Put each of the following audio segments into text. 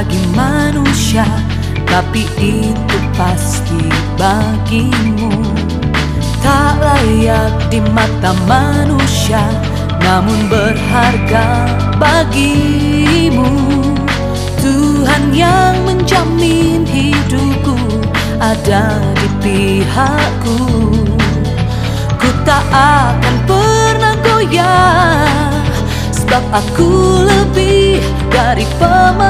bagi manusia Tapi itu pasti bagimu. Tak layak di mata manusia Namun berharga bagimu. Tuhan yang menjamin hidupku Ada di pihakku. Ku tak akan pernah goyah Sebab aku lebih hari pa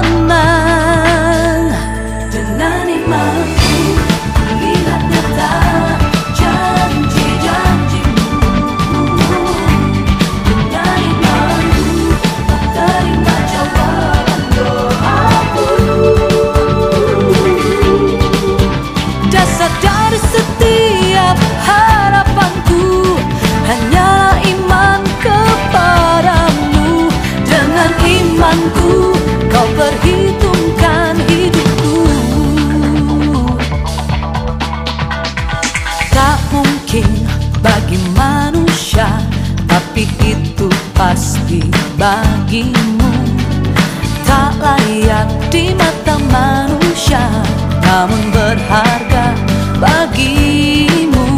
Tapi itu pasti bagimu. Tak layak di mata manusia Namun berharga bagimu.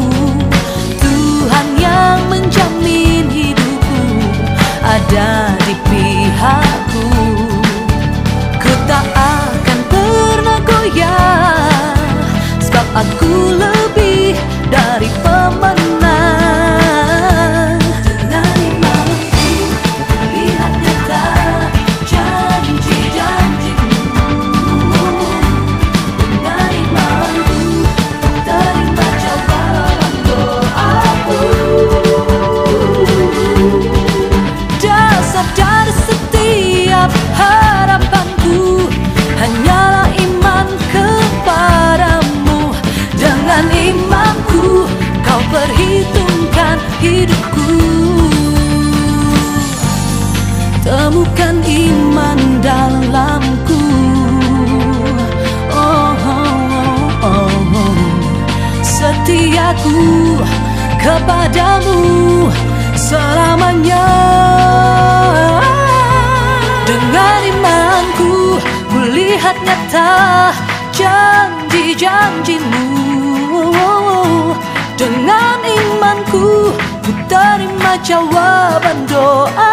Tuhan yang menjamin hidupku Ada kepadamu selamanya. Dengan imanku kulihat nyata janji-janjimu. Dengan imanku ku terima jawaban doaku